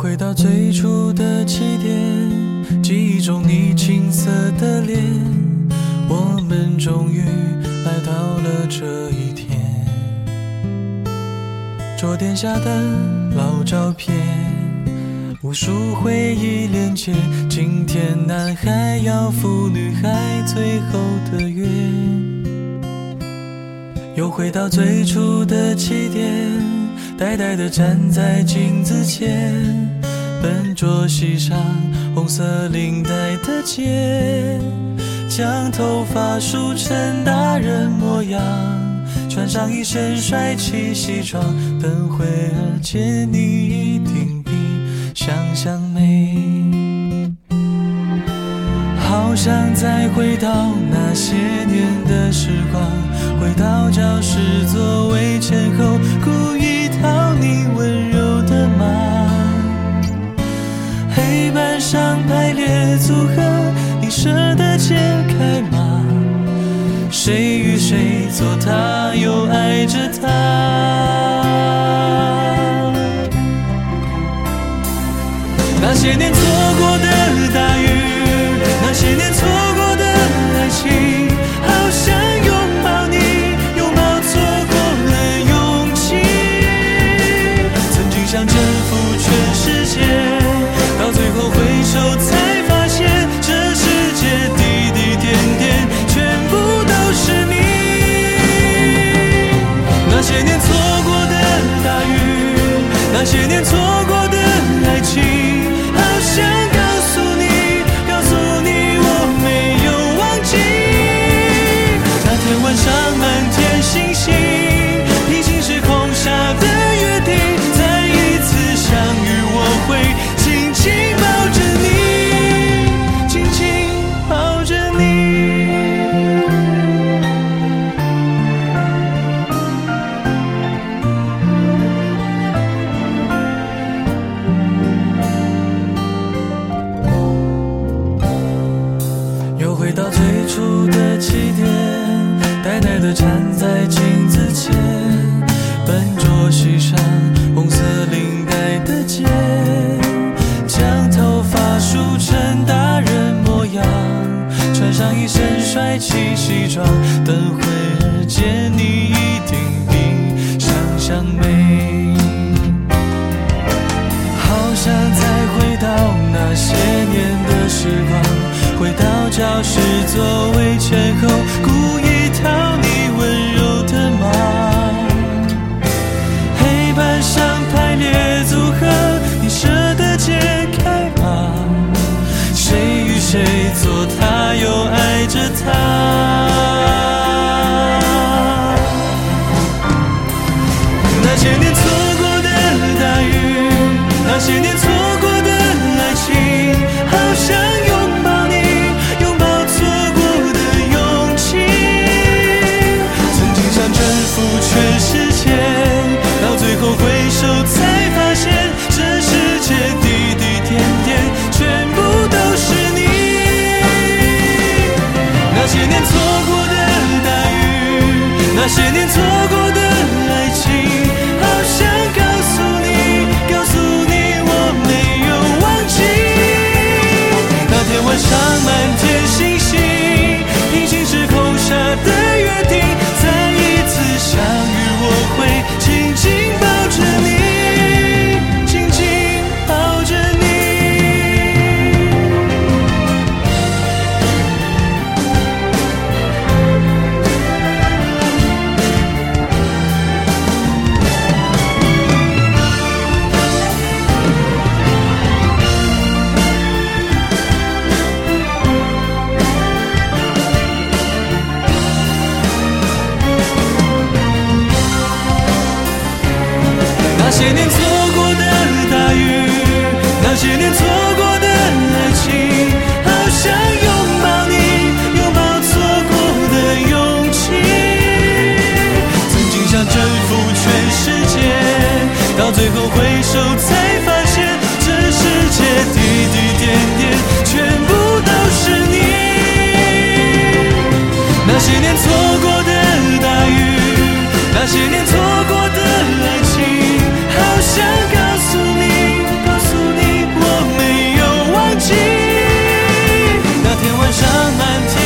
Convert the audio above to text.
回到最初的起点，记忆中你青涩的脸，我们终于来到了这一天。桌垫下的老照片，无数回忆连接。今天男孩要赴女孩最后的约，又回到最初的起点。呆呆地站在镜子前，笨拙系上红色领带的结，将头发梳成大人模样，穿上一身帅气西装，等会儿见你一定比想象美。好想再回到那些年的时光，回到教室座位前后，谁与谁做他，又爱着他？那些年错的站在镜子前，笨拙系上红色领带的结，将头发梳成大人模样，穿上一身帅气西装，等会儿见你一定比想象美。那些年错过的大雨那些年错过的爱情好想拥抱你拥抱错过的勇气。曾经想征服全世界到最后回首才长满天。